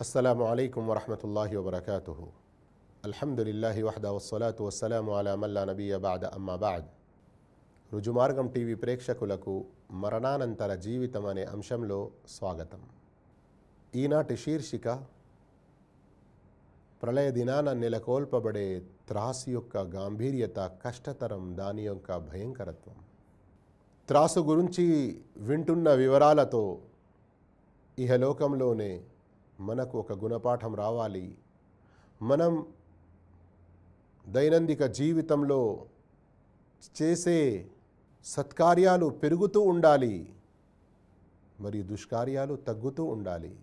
అస్సలం అయికు వరహతుల్లా వబర్కూ అల్హమ్దుల్లాహి వహద వస్సలాతు వస్సలాము అలా మల్లా నబీ అబాద్ అమ్మాబాద్ రుజుమార్గం టీవీ ప్రేక్షకులకు మరణానంతర జీవితం అనే అంశంలో స్వాగతం. ఈనాటి శీర్షిక ప్రళయ దినాన నెలకొల్పబడే త్రాసు యొక్క గాంభీర్యత కష్టతరం దాని యొక్క భయంకరత్వం. త్రాసు గురించి వింటున్న వివరాలతో ఇహలోకంలోనే మనకు ఒక గుణపాఠం రావాలి. మనం దైనందిక జీవితంలో చేసే సత్కార్యాలు పెరుగుతూ ఉండాలి. మరియు దుష్కార్యాలు తగ్గుతూ ఉండాలి.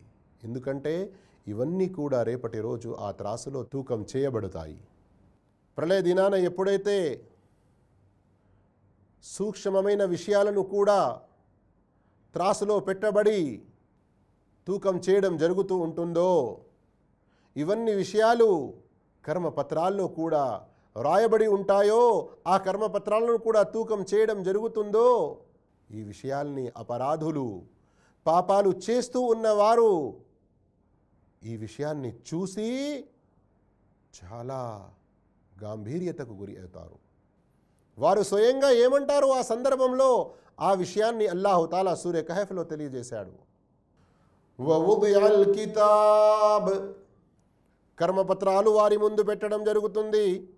ఎందుకంటే ఇవన్నీ కూడా రేపటి రోజు ఆ త్రాసులో తూకం చేయబడతాయి. ప్రళయ దినాన ఎప్పుడైతే సూక్ష్మమైన విషయాలను కూడా త్రాసులో పెట్టబడి తూకం చేయడం జరుగుతూ ఉంటుందో? ఇవన్నీ విషయాలు కర్మపత్రాల్లో కూడా రాయబడి ఉంటాయో? ఆ కర్మపత్రాలను కూడా తూకం చేయడం జరుగుతుందో? ఈ విషయాల్ని అపరాధులు పాపాలు చేస్తూ ఉన్నవారు ఈ విషయాన్ని చూసి చాలా గాంభీర్యతకు గురి అవుతారు. వారు స్వయంగా ఏమంటారు ఆ సందర్భంలో? ఆ విషయాన్ని అల్లాహుతాలా సూర్య కహఫ్లో తెలియజేశాడు. అల్ కితాబ్ కర్మపత్రాలు వారి ముందు పెట్టడం జరుగుతుంది.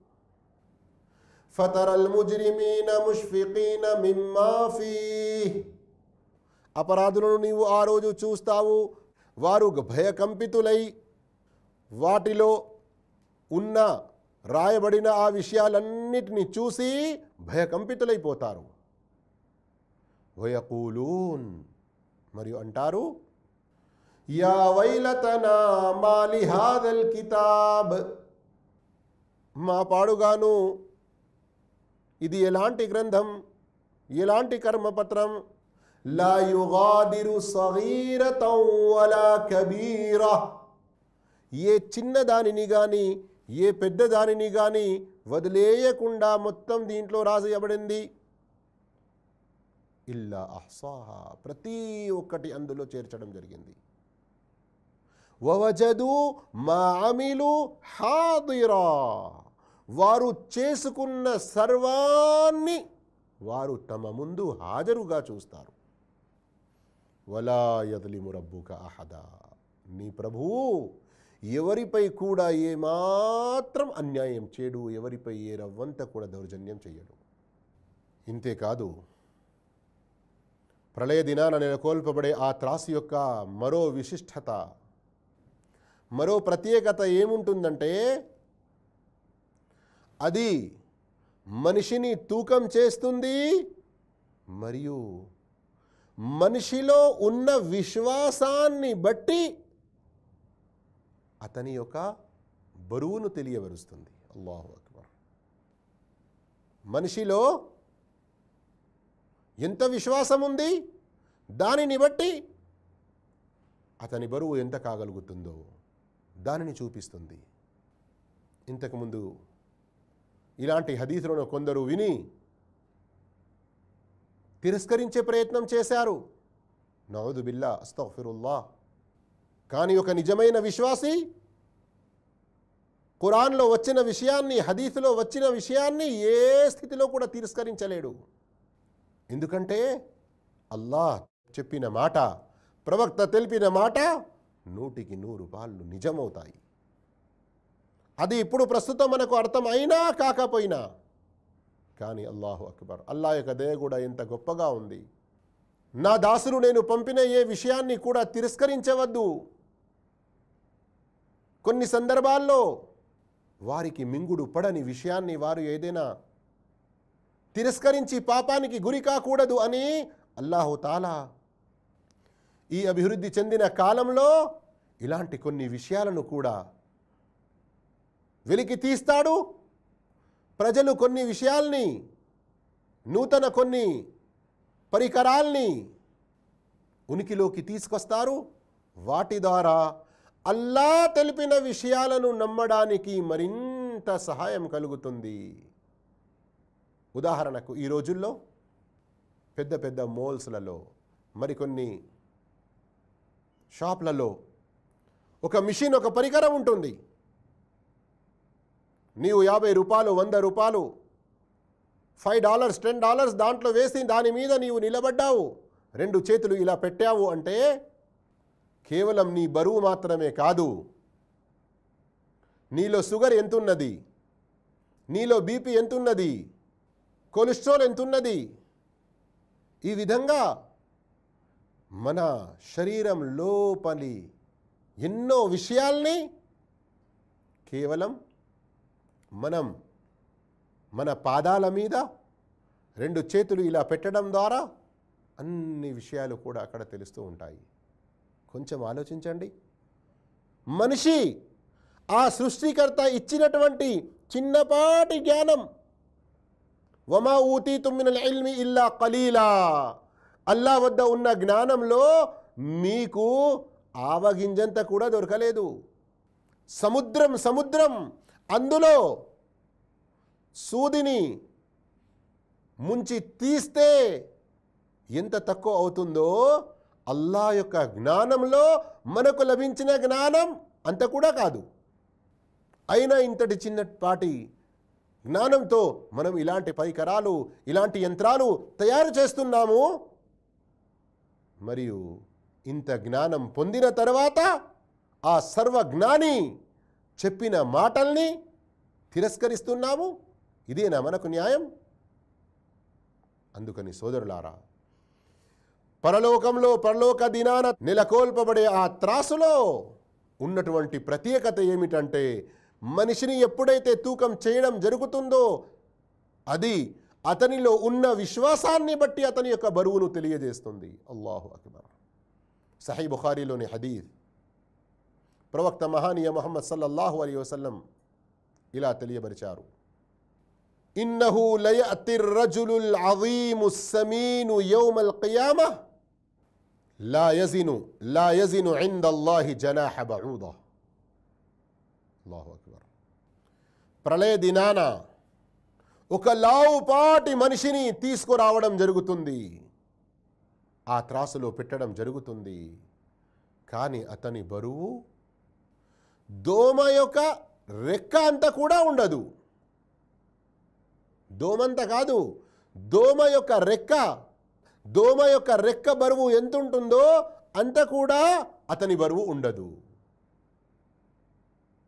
ఫతరల్ ముజ్రిమీన ముష్ఫికీన మిమ్మాఫీ అపరాధులను నీవు ఆ రోజు చూస్తావు. వారు భయకంపితులై వాటిలో ఉన్న రాయబడిన ఆ విషయాలన్నిటిని చూసి భయకంపితులైపోతారు. వయకూలూన్. మరియు అంటారు యా వైలతనా మాలి హాదల్ కితాబ్ మా పాడుగాను ఇది ఎలాంటి గ్రంథం? ఎలాంటి కర్మపత్రం? లా యుగాదిరు వలా కబీరా. ఏ చిన్నదానిని కానీ ఏ పెద్దదానిని కానీ వదిలేయకుండా మొత్తం దీంట్లో రాసేయబడింది. ఇల్లా అహ్సాహా ప్రతి ఒక్కటి అందులో చేర్చడం జరిగింది. వవజదు మా అమిలు హాదిరా. వారు చేసుకున్న సర్వాన్ని వారు తమ ముందు హాజరుగా చూస్తారు. వలా యదలిము రబ్బుక అహదా. నీ ప్రభువు ఎవరిపై కూడా ఏమాత్రం అన్యాయం చేయడు ఎవరిపై ఏ రవ్వంత కూడా దౌర్జన్యం చేయడు ఇంతేకాదు ప్రళయ దినాన నెలకొల్పబడే ఆ త్రాసు యొక్క మరో విశిష్టత మరో ప్రత్యేకత ఏముంటుందంటే అది మనిషిని తూకం చేస్తుంది మరియు మనిషిలో ఉన్న విశ్వాసాన్ని బట్టి అతని యొక్క బరువును తెలియవరుస్తుంది. అల్లాహు అక్బర్. మనిషిలో ఎంత విశ్వాసం ఉంది? దానిని బట్టి అతని బరువు ఎంత కాగలుగుతుందో. దానిని చూపిస్తుంది. ఇంతకుముందు ఇలాంటి హదీసులను కొందరు విని తిరస్కరించే ప్రయత్నం చేశారు. నవదు బిల్లా అస్తఫిరుల్లా కానీ ఒక నిజమైన విశ్వాసి ఖురాన్లో వచ్చిన విషయాన్ని హదీసులో వచ్చిన విషయాన్ని ఏ స్థితిలో కూడా తిరస్కరించలేడు. ఎందుకంటే అల్లాహ్ చెప్పిన మాట ప్రవక్త తెలిపిన మాట నూటికి నూరు పాళ్ళు నిజమవుతాయి. అది ఇప్పుడు ప్రస్తుతం మనకు అర్థం అయినా కాకపోయినా. కానీ అల్లాహు అక్బర్ అల్లా యొక్క దయ కూడా ఎంత గొప్పగా ఉంది. నా దాసులు నేను పంపిన ఏ విషయాన్ని కూడా తిరస్కరించవద్దు. కొన్ని సందర్భాల్లో వారికి మింగుడు పడని విషయాన్ని వారు ఏదైనా తిరస్కరించి పాపానికి గురి కాకూడదు అని అల్లాహు తాలా ఈ అభివృద్ధి చెందిన కాలంలో ఇలాంటి కొన్ని విషయాలను కూడా వెలికి తీస్తాడు. ప్రజలు కొన్ని విషయాల్ని నూతన కొన్ని పరికరాల్ని ఉనికిలోకి తీసుకొస్తారు. వాటి ద్వారా అల్లా తెలిపిన విషయాలను నమ్మడానికి మరింత సహాయం కలుగుతుంది. ఉదాహరణకు ఈ రోజుల్లో పెద్ద పెద్ద మోల్స్లలో మరికొన్ని షాప్లలో ఒక మిషన్ ఒక పరికరం ఉంటుంది. నీవు యాభై రూపాయలు వంద రూపాయలు ఫైవ్ డాలర్స్ టెన్ డాలర్స్ దాంట్లో వేసి దాని మీద నీవు నిలబడ్డావు. రెండు చేతులు ఇలా పెట్టావు అంటే కేవలం నీ బరువు మాత్రమే కాదు. నీలో షుగర్ ఎంతున్నది. నీలో బీపీ ఎంతున్నది. కొలెస్ట్రాల్ ఎంతున్నది. ఈ విధంగా మన శరీరం లోపలి ఎన్నో విషయాల్ని కేవలం మనం మన పాదాల మీద రెండు చేతులు ఇలా పెట్టడం ద్వారా అన్ని విషయాలు కూడా అక్కడ తెలుస్తూ ఉంటాయి. కొంచెం ఆలోచించండి. మనిషి ఆ సృష్టికర్త ఇచ్చినటువంటి చిన్నపాటి జ్ఞానం. వమా ఊతీ తుమ్మిన ఇల్మి ఇల్లా కలీలా అల్లా వద్ద ఉన్న జ్ఞానంలో మీకు ఆవగింజంత కూడా దొరకలేదు. సముద్రం సముద్రం అందులో సూదిని ముంచి తీస్తే ఎంత తక్కువ అవుతుందో అల్లా యొక్క జ్ఞానంలో మనకు లభించిన జ్ఞానం అంత కూడా కాదు. అయినా ఇంతటి చిన్నపాటి జ్ఞానంతో మనం ఇలాంటి పరికరాలు ఇలాంటి యంత్రాలు తయారు చేస్తున్నాము. మరియు ఇంత జ్ఞానం పొందిన తర్వాత ఆ సర్వజ్ఞాని చెప్పిన మాటల్ని తిరస్కరిస్తున్నాము. ఇదేనా మనకు న్యాయం. అందుకని సోదరులారా పరలోకంలో పరలోక దినాన నెలకొల్పబడే ఆ త్రాసులో ఉన్నటువంటి ప్రత్యేకత ఏమిటంటే మనిషిని ఎప్పుడైతే తూకం చేయడం జరుగుతుందో అది అతనిలో ఉన్న విశ్వాసాన్ని బట్టి అతని యొక్క బరువును తెలియజేస్తుంది. అల్లాహు అక్బర్. సహీ బుఖారీలోని హదీద్ ప్రవక్త మహానీయ మహమ్మద్ సల్లల్లాహు అలీ వసల్లం ఇలా తెలియబరిచారు ఇన్నహు లయఅతి రజులుల్ అజీము సమీను యౌమల్ కియామ లా యజిను లా యజిను ఇందల్లాహి జనాహ బఊద అల్లాహు అక్బర్. ప్రళయ దినానా ఒక లావుపాటి మనిషిని తీసుకురావడం జరుగుతుంది. ఆ త్రాసులో పెట్టడం జరుగుతుంది. కానీ అతని బరువు దోమ యొక్క రెక్క అంత కూడా ఉండదు. దోమంత కాదు దోమ యొక్క రెక్క దోమ యొక్క రెక్క బరువు ఎంత ఉంటుందో అంత కూడా అతని బరువు ఉండదు.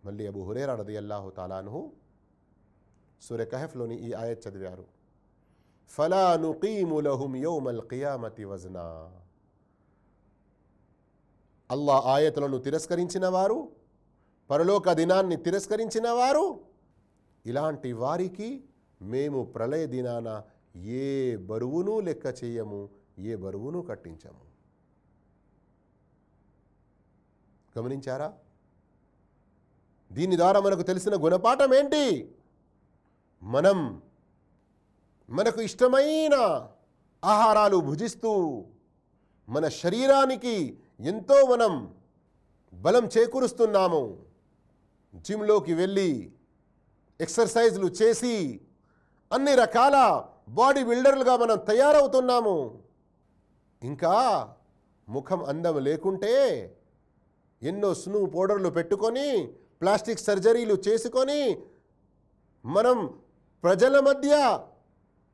మళ్ళీ అబు హురేరా రది అల్లాహు తాలాను సూర్య కహఫ్లోని ఈ ఆయత్ చదివారు. ఫలా నుకీము యౌమల్ కియామతి వజనా. అల్లా ఆయతలను తిరస్కరించిన వారు పరలోక దినాన్ని తిరస్కరించిన వారు ఇలాంటి వారికి మేము ప్రళయ దినాన ఏ బరువును లెక్క చేయము ఏ బరువును కట్టించము. గమనించారా? దీని ద్వారా మనకు తెలిసిన గుణపాఠం ఏంటి? మనం మనకు ఇష్టమైన ఆహారాలు భుజిస్తూ మన శరీరానికి ఎంతో మనం బలం చేకూరుస్తున్నాము. జిమ్లోకి వెళ్ళి ఎక్సర్సైజ్లు చేసి అన్ని రకాల బాడీ బిల్డర్లుగా మనం తయారవుతున్నాము. ఇంకా ముఖం అందం లేకుంటే ఎన్నో స్నూ పౌడర్లు పెట్టుకొని ప్లాస్టిక్ సర్జరీలు చేసుకొని మనం ప్రజల మధ్య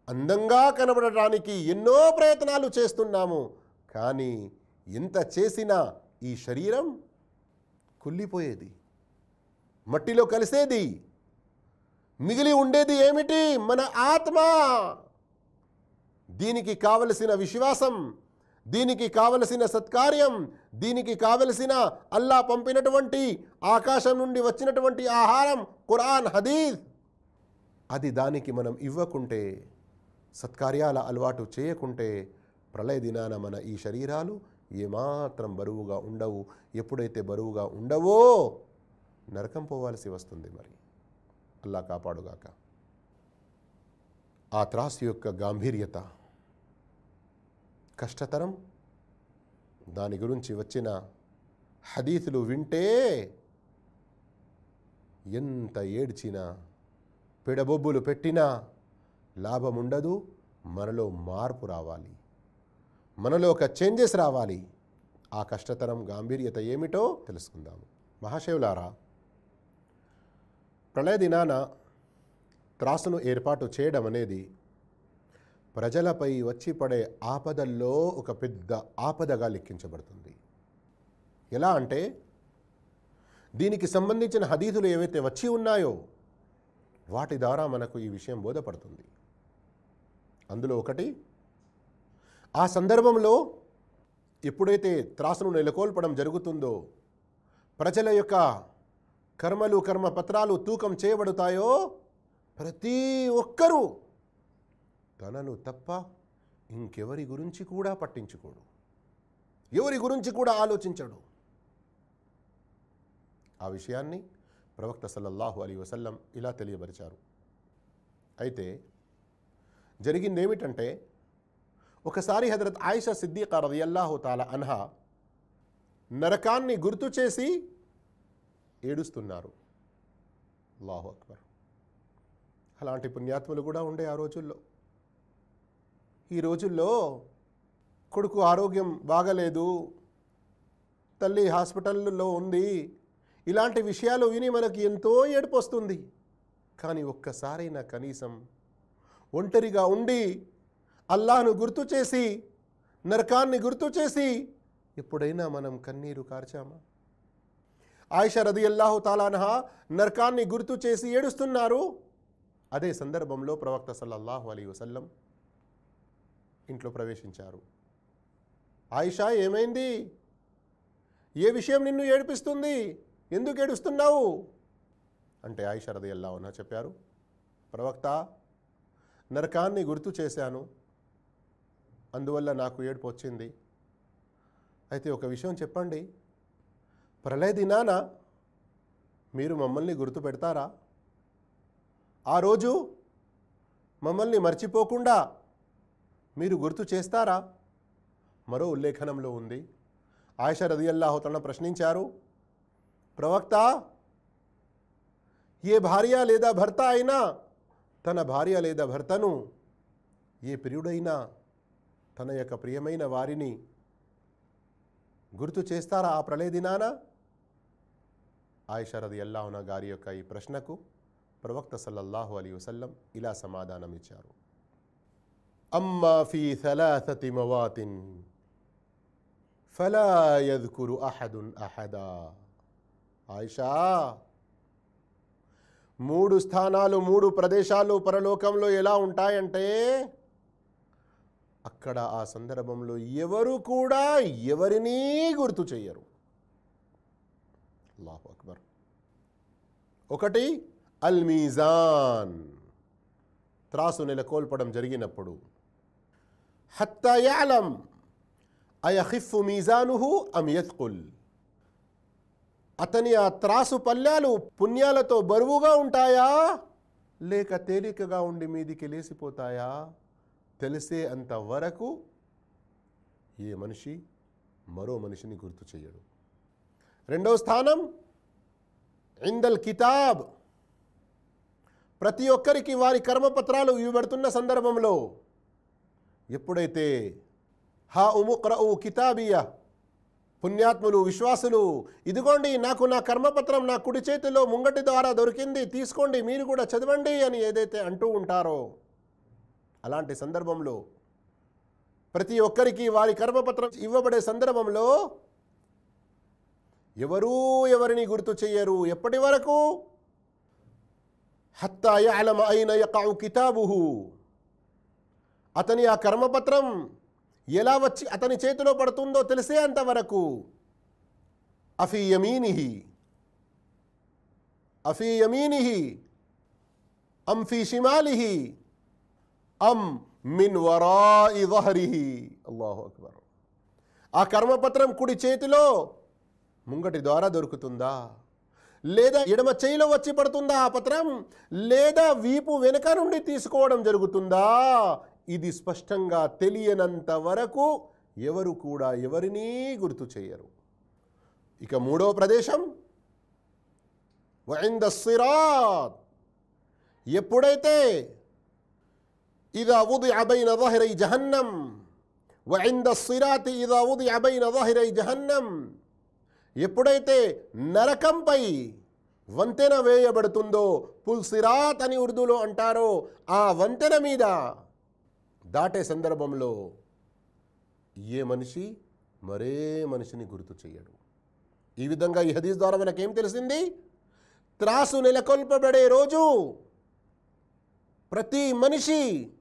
అందంగా కనబడటానికి ఎన్నో ప్రయత్నాలు చేస్తున్నాము. కానీ ఎంత చేసినా ఈ శరీరం కుళ్ళిపోయేది. మట్టిలో కలిసేది. మిగిలి ఉండేది ఏమిటి? మన ఆత్మ. దీనికి కావలసిన విశ్వాసం దీనికి కావలసిన సత్కార్యం దీనికి కావలసిన అల్లా పంపినటువంటి ఆకాశం నుండి వచ్చినటువంటి ఆహారం ఖురాన్ హదీద్ అది దానికి మనం ఇవ్వకుంటే సత్కార్యాల అలవాటు చేయకుంటే ప్రళయ దినాన మన ఈ శరీరాలు ఏమాత్రం బరువుగా ఉండవు. ఎప్పుడైతే బరువుగా ఉండవో నరకం పోవాల్సి వస్తుంది మరి. అల్లా కాపాడుగాక. ఆ త్రాసు యొక్క గాంభీర్యత కష్టతరం దాని గురించి వచ్చిన హదీతులు వింటే ఎంత ఏడ్చినా పిడబొబ్బులు పెట్టినా లాభం ఉండదు మనలో మార్పు రావాలి. మనలో ఒక చేంజెస్ రావాలి. ఆ కష్టతరం గాంభీర్యత ఏమిటో తెలుసుకుందాము. మహాశివులారా ప్రళయ దినాన త్రాసును ఏర్పాటు చేయడం అనేది ప్రజలపై వచ్చి పడే ఆపదల్లో ఒక పెద్ద ఆపదగా లెక్కించబడుతుంది. ఎలా అంటే దీనికి సంబంధించిన హదీదులు ఏవైతే వచ్చి ఉన్నాయో వాటి ద్వారా మనకు ఈ విషయం బోధపడుతుంది. అందులో ఒకటి ఆ సందర్భంలో ఎప్పుడైతే త్రాసును నెలకొల్పడం జరుగుతుందో ప్రజల యొక్క కర్మలు కర్మ పత్రాలు తూకం చేయబడతాయో ప్రతి ఒక్కరూ తనను తప్ప ఇంకెవరి గురించి కూడా పట్టించుకోడు. ఎవరి గురించి కూడా ఆలోచించడు. ఆ విషయాన్ని ప్రవక్త సల్లల్లాహు అలీ వసల్లం ఇలా తెలియపరిచారు. అయితే జరిగింది ఏమిటంటే ఒకసారి హజరత్ ఆయిషా సిద్దికా రదియల్లాహు తాలా అన్హా నరకాన్ని గుర్తు చేసి ఏడుస్తున్నారు. అల్లాహు అక్బర్. అలాంటి పుణ్యాత్ములు కూడా ఉండే ఆ రోజుల్లో. ఈ రోజుల్లో కొడుకు ఆరోగ్యం బాగలేదు తల్లి హాస్పిటల్లో ఉంది ఇలాంటి విషయాలు విని మనకి ఎంతో ఏడుపు వస్తుంది. కానీ ఒక్కసారైనా కనీసం ఒంటరిగా ఉండి అల్లాను గుర్తు చేసి నరకాన్ని గుర్తు చేసి ఎప్పుడైనా మనం కన్నీరు కార్చామా? ఆయిషా రది అల్లాహు తాలానహా నరకాన్ని గుర్తు చేసి ఏడుస్తున్నారు. అదే సందర్భంలో ప్రవక్త సల్లల్లాహు అలీ వసల్లం ఇంట్లో ప్రవేశించారు. ఆయిషా ఏమైంది? ఏ విషయం నిన్ను ఏడిపిస్తుంది? ఎందుకు ఏడుస్తున్నావు? అంటే ఆయిషరది ఎలా ఉన్నా చెప్పారు. ప్రవక్త నరకాన్ని గుర్తు చేశాను. అందువల్ల నాకు ఏడుపు వచ్చింది. అయితే ఒక విషయం చెప్పండి. ప్రళయ దినాన మీరు మమ్మల్ని గుర్తు పెడతారా? ఆ రోజు మమ్మల్ని మర్చిపోకుండా మీరు గుర్తు చేస్తారా? మరో ఉల్లేఖనంలో ఉంది. ఆయిషా రదియల్లాహు ప్రశ్నించారు. ప్రవక్త ఏ భార్య లేదా భర్త అయినా తన భార్య లేదా భర్తను ఏ ప్రియుడైనా తన యొక్క ప్రియమైన వారిని గుర్తు చేస్తారా ఆ ప్రళయ దినాన? ఆయిషా రది అల్లాహున గారి యొక్క ఈ ప్రశ్నకు ప్రవక్త సల్లల్లాహు అలీ వసల్లం ఇలా సమాధానం ఇచ్చారు. అమ్మా ఫీ సలాసతి మవాతిన్ ఫలా యద్కురు అహదున్ అహదా. ఆయిషా మూడు స్థానాలు మూడు ప్రదేశాలు పరలోకంలో ఎలా ఉంటాయంటే అక్కడ ఆ సందర్భంలో ఎవరు కూడా ఎవరినీ గుర్తు చెయ్యరు. అల్లాహు అక్బర్. ఒకటి అల్ మీజాన్ త్రాసు నెలకొల్పడం జరిగినప్పుడు హత్తయాలం అయహిఫు మీజానుహు అమ్ యత్కుల్. అతని ఆ త్రాసు పల్లాలు పుణ్యాలతో బరువుగా ఉంటాయా? లేక తేలికగా ఉండి మీదికి లేసిపోతాయా? తెలిసే అంత వరకు ఏ మనిషి మరో మనిషిని గుర్తు చేయడు రెండవ స్థానం ఇందల్ కితాబ్. ప్రతి ఒక్కరికి వారి కర్మపత్రాలు ఇవ్వబడుతున్న సందర్భంలో ఎప్పుడైతే హా ఉముక్రవు కితాబియా పుణ్యాత్ములు విశ్వాసులు ఇదిగోండి నాకు నా కర్మపత్రం నా కుడి చేతిలో ముంగటి ద్వారా దొరికింది తీసుకోండి మీరు కూడా చదవండి అని ఏదైతే అంటూ ఉంటారో అలాంటి సందర్భంలో ప్రతి ఒక్కరికి వారి కర్మపత్రం ఇవ్వబడే సందర్భంలో ఎవరూ ఎవరిని గుర్తు చెయ్యరు ఎప్పటి వరకు? హత్తాయ అలమ అయిన యొక్క కితాబుహు. అతని ఆ కర్మపత్రం ఎలా వచ్చి అతని చేతిలో పడుతుందో తెలిసే అంతవరకు. అఫీయమీనిహి అఫీయమీనిహి అఫీ అం ఫీ షిమాలిహి. అం మిన్ వరాయి దహరిహి అల్లాహు అక్బర్. ఆ కర్మపత్రం కుడి చేతిలో ముంగటి ద్వారా దొరుకుతుందా? లేదా ఎడమ చేయిలో వచ్చి పడుతుందా ఆ పత్రం? లేదా వీపు వెనుక నుండి తీసుకోవడం జరుగుతుందా? ఇది స్పష్టంగా తెలియనంత వరకు ఎవరు కూడా ఎవరినీ గుర్తు చేయరు. ఇక మూడో ప్రదేశం వైంద సిరాత్ ఎప్పుడైతే ఇదా ఉది అబైన దహిరై జహన్నం వైంద సిరాత్ ఇదా ఉది అబైన దహిరై జహన్నం ఎప్పుడైతే నరకంపై వంతెన వేయబడుతుందో పుల్సిరాత్ అని ఉర్దూలో అంటారో ఆ వంతెన మీద దాటే సందర్భంలో ఏ మనిషి మరే మనిషిని గుర్తు చేయడు ఈ విధంగా ఈ హదీస్ ద్వారా మనకేం తెలిసింది? త్రాసు నెలకొల్పబడే రోజు ప్రతి మనిషి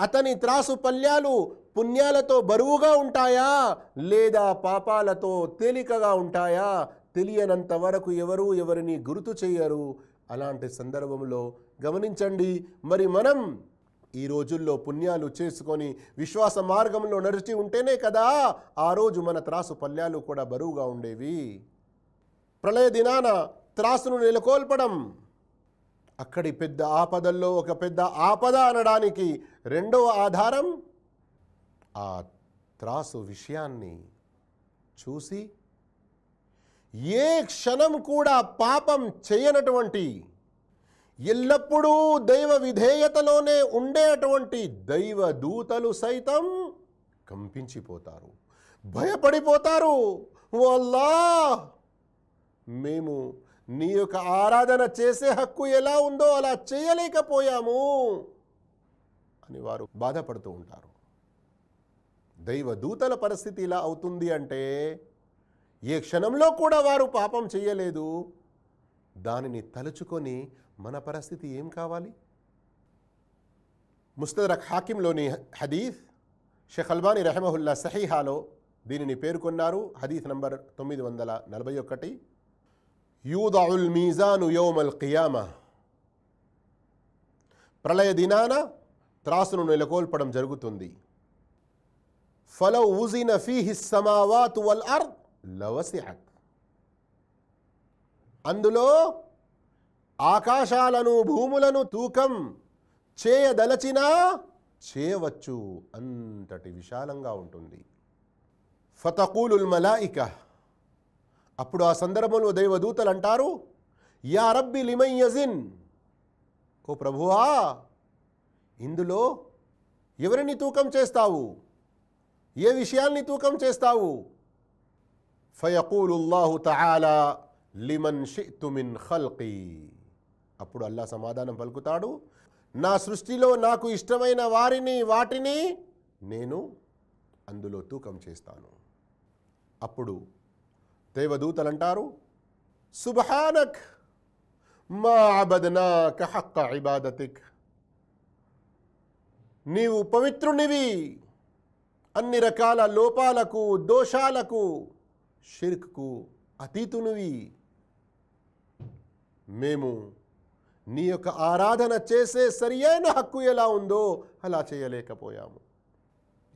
అతని త్రాసు పల్యాలు పుణ్యాలతో బరువుగా ఉంటాయా? లేదా పాపాలతో తేలికగా ఉంటాయా? తెలియనంత వరకు ఎవరు ఎవరిని గుర్తు చేయరు అలాంటి సందర్భంలో గమనించండి. మరి మనం ఈ రోజుల్లో పుణ్యాలు చేసుకొని విశ్వాస మార్గంలో నడిచి ఉంటేనే కదా ఆ రోజు మన త్రాసు పల్యాలు కూడా బరువుగా ఉండేవి. ప్రళయ దినాన త్రాసును నెలకొల్పడం అక్కడి పెద్ద ఆపదల్లో ఒక పెద్ద ఆపద అనడానికి రెండవ ఆధారం ఆ త్రాసు విషయాన్ని చూసి ఏ క్షణం కూడా పాపం చేయనటువంటి ఎల్లప్పుడూ దైవ విధేయతలోనే ఉండేటువంటి దైవ దూతలు సైతం కంపించిపోతారు. భయపడిపోతారు. వల్లా మేము నీ యొక్క ఆరాధన చేసే హక్కు ఎలా ఉందో అలా చేయలేకపోయాము అని వారు బాధపడుతూ ఉంటారు. దైవ దూతల పరిస్థితి ఇలా అవుతుంది అంటే ఏ క్షణంలో కూడా వారు పాపం చేయలేదు. దానిని తలుచుకొని మన పరిస్థితి ఏం కావాలి? ముస్తదరక్ హాకింలోని హదీఫ్ షేఖ్ అల్బానీ రెహమహుల్లా సహీహాలో దీనిని పేర్కొన్నారు. హదీఫ్ నంబర్ తొమ్మిది వందల నలభై ఒకటి. యూదఉల్ మీజాను యోమల్ ఖియామా ప్రళయ దినాన త్రాసును నెలకొల్పడం జరుగుతుంది. ఫలౌ ఉజిన ఫీహి సమావాతు వల్ అర్ లవసిఅత్ అందులో ఆకాశాలను భూములను తూకం చేయదలచినా చేయవచ్చు అంతటి విశాలంగా ఉంటుంది. ఫతకూలుల్ మలాయిక. అప్పుడు ఆ సందర్భంలో దైవదూతలు అంటారు యా రబ్బి లిమయ్యజిన్ ఓ ప్రభువా ఇందులో ఎవరిని తూకం చేస్తావు? ఏ విషయాల్ని తూకం చేస్తావు? ఫయకూలుల్లాహు తఆలా లిమన్ షితుమిన్ మిన్ అప్పుడు అల్లా సమాధానం పలుకుతాడు. నా సృష్టిలో నాకు ఇష్టమైన వారిని వాటిని నేను అందులో తూకం చేస్తాను. అప్పుడు దేవదూతలు అంటారు మా అబద్నాక హక్క ఇబాదతిక్. నీవు పవిత్రునివి. అన్ని రకాల లోపాలకు దోషాలకు షిర్క్కు అతీతునివి. మేము నీ యొక్క ఆరాధన చేసే సరియైన హక్కు ఎలా ఉందో అలా చేయలేకపోయాము.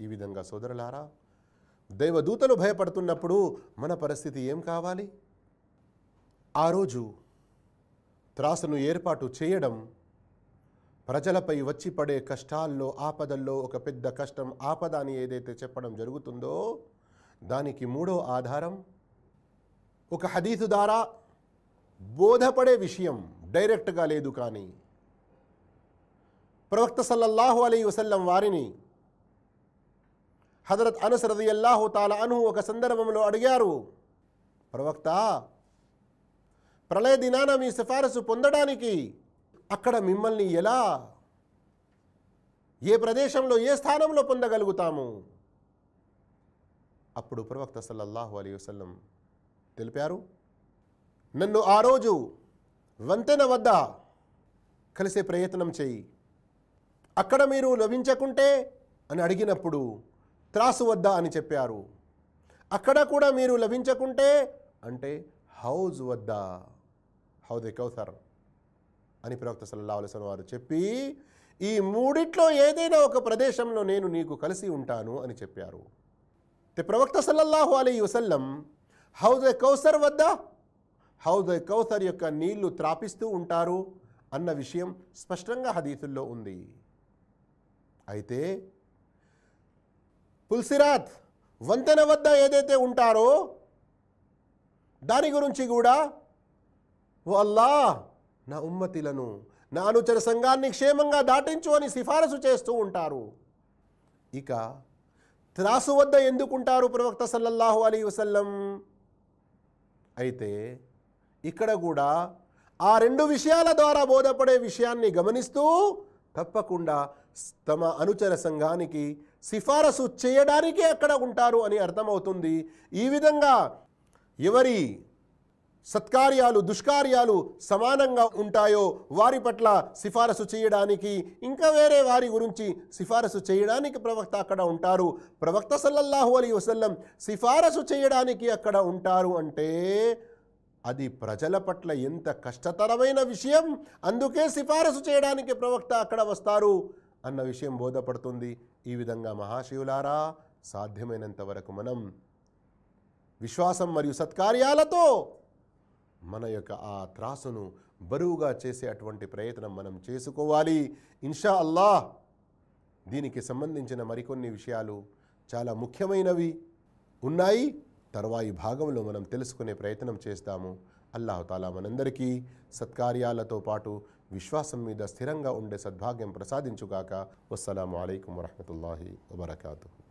ఈ విధంగా సోదరులారా దైవదూతలు భయపడుతున్నప్పుడు మన పరిస్థితి ఏం కావాలి? ఆ రోజు త్రాసును ఏర్పాటు చేయడం ప్రజలపై వచ్చి పడే కష్టాల్లో ఆపదల్లో ఒక పెద్ద కష్టం ఆపద అని ఏదైతే చెప్పడం జరుగుతుందో దానికి మూడో ఆధారం ఒక హదీసు ద్వారా బోధపడే విషయం డైరెక్ట్గా లేదు కానీ ప్రవక్త సల్లల్లాహు అలీ వసల్లం వారిని హజరత్ అనస్ రదియల్లాహు తాల అను ఒక సందర్భంలో అడిగారు ప్రవక్త ప్రళయ దినాన మీ సిఫారసు పొందడానికి అక్కడ మిమ్మల్ని ఎలా ఏ ప్రదేశంలో ఏ స్థానంలో పొందగలుగుతాము? అప్పుడు ప్రవక్త సల్లల్లాహు అలీ వసల్లం తెలిపారు నన్ను ఆ రోజు వంతెన వద్ద కలిసే ప్రయత్నం చేయి. అక్కడ మీరు లభించకుంటే అని అడిగినప్పుడు త్రాసు వద్ద అని చెప్పారు. అక్కడ కూడా మీరు లభించకుంటే అంటే హౌజ్ వద్ద. హౌజ్ కౌసర్ అని ప్రవక్త సల్లల్లా అలైస్ వారు చెప్పి ఈ మూడిట్లో ఏదైనా ఒక ప్రదేశంలో నేను నీకు కలిసి ఉంటాను అని చెప్పారు. ప్రవక్త సల్లల్లాహు అలీ వసల్లం హౌజ్ కౌసర్ వద్ద హౌజ్ కౌసర్ యొక్క నీళ్ళు త్రాపిస్తూ ఉంటారు అన్న విషయం స్పష్టంగా హదీసుల్లో ఉంది. అయితే పుల్సిరాత్ వంతెన వద్ద ఏదైతే ఉంటారో దాని గురించి కూడా ఓ అల్లా నా ఉమ్మతిలను నా అనుచర సంఘాన్ని క్షేమంగా దాటించు అని సిఫారసు చేస్తూ ఉంటారు. ఇక త్రాసు వద్ద ఎందుకుంటారు ప్రవక్త సల్లల్లాహు అలీ వసల్లం? అయితే ఇక్కడ కూడా ఆ రెండు విషయాల ద్వారా బోధపడే విషయాన్ని గమనిస్తూ తప్పకుండా తమ అనుచర సంఘానికి సిఫారసు చేయడానికే అక్కడ ఉంటారు అని అర్థమవుతుంది. ఈ విధంగా ఎవరి సత్కార్యాలు దుష్కార్యాలు సమానంగా ఉంటాయో వారి పట్ల సిఫారసు చేయడానికి ఇంకా వేరే వారి గురించి సిఫారసు చేయడానికి ప్రవక్త అక్కడ ఉంటారు. ప్రవక్త సల్లల్లాహు అలీ వసల్లం సిఫారసు చేయడానికి అక్కడ ఉంటారు అంటే అది ప్రజల పట్ల ఎంత కష్టతరమైన విషయం అందుకే సిఫారసు చేయడానికి ప్రవక్త అక్కడ వస్తారు అన్న విషయం బోధపడుతుంది. ఈ విధంగా మహాశివులారా సాధ్యమైనంత వరకు మనం విశ్వాసం మరియు సత్కార్యాలతో మన యొక్క ఆ త్రాసును బరువుగా చేసే అటువంటి ప్రయత్నం మనం చేసుకోవాలి. ఇన్షా అల్లాహ్ దీనికి సంబంధించిన మరికొన్ని విషయాలు చాలా ముఖ్యమైనవి ఉన్నాయి. తర్వాయి భాగంలో మనం తెలుసుకునే ప్రయత్నం చేస్తాము. అల్లాహతాలా మనందరికీ సత్కార్యాలతో పాటు విశ్వాసం మీద స్థిరంగా ఉండే సద్భాగ్యం ప్రసాదించుగాక. వస్సలాము అయికం వరహమతుల్లాహి వబర్కూ